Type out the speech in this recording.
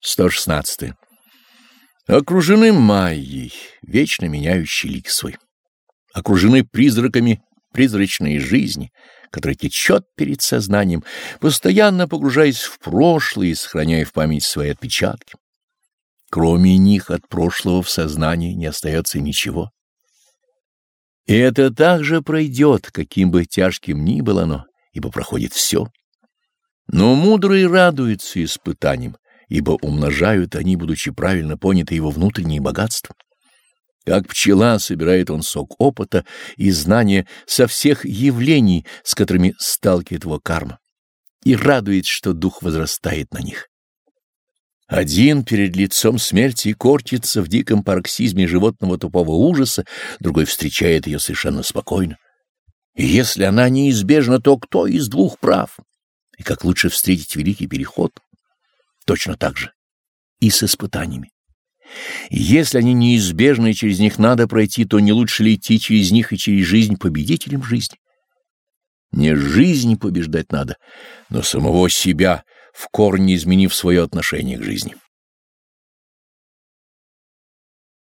116. Окружены майей, вечно меняющий лик свой. Окружены призраками призрачной жизни, которая течет перед сознанием, постоянно погружаясь в прошлое и сохраняя в память свои отпечатки. Кроме них от прошлого в сознании не остается ничего. И это также пройдет, каким бы тяжким ни было оно, ибо проходит все. Но мудрый радуется испытаниям, ибо умножают они, будучи правильно поняты его внутренние богатства. Как пчела собирает он сок опыта и знания со всех явлений, с которыми сталкивает его карма, и радует, что дух возрастает на них. Один перед лицом смерти корчится в диком пароксизме животного тупого ужаса, другой встречает ее совершенно спокойно. И если она неизбежна, то кто из двух прав? И как лучше встретить великий переход? Точно так же и с испытаниями. Если они неизбежны и через них надо пройти, то не лучше ли идти через них и через жизнь победителем жизни? Не жизнь побеждать надо, но самого себя, в корне изменив свое отношение к жизни.